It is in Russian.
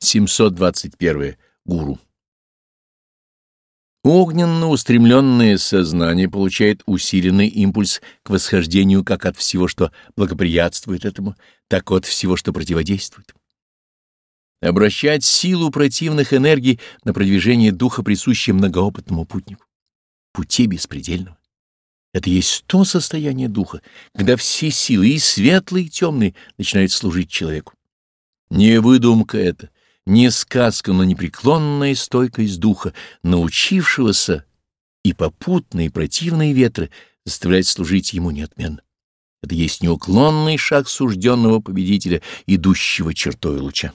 721. Гуру. Огненно устремленное сознание получает усиленный импульс к восхождению как от всего, что благоприятствует этому, так от всего, что противодействует. Обращать силу противных энергий на продвижение духа присуще многоопытному путнику. Пути беспредельного. Это есть то состояние духа, когда все силы, и светлые, и темные, начинают служить человеку. Не выдумка это — не сказка, но непреклонная стойкость духа, научившегося и попутные противные ветры заставлять служить ему неотменно. Это есть неуклонный шаг сужденного победителя, идущего чертой луча.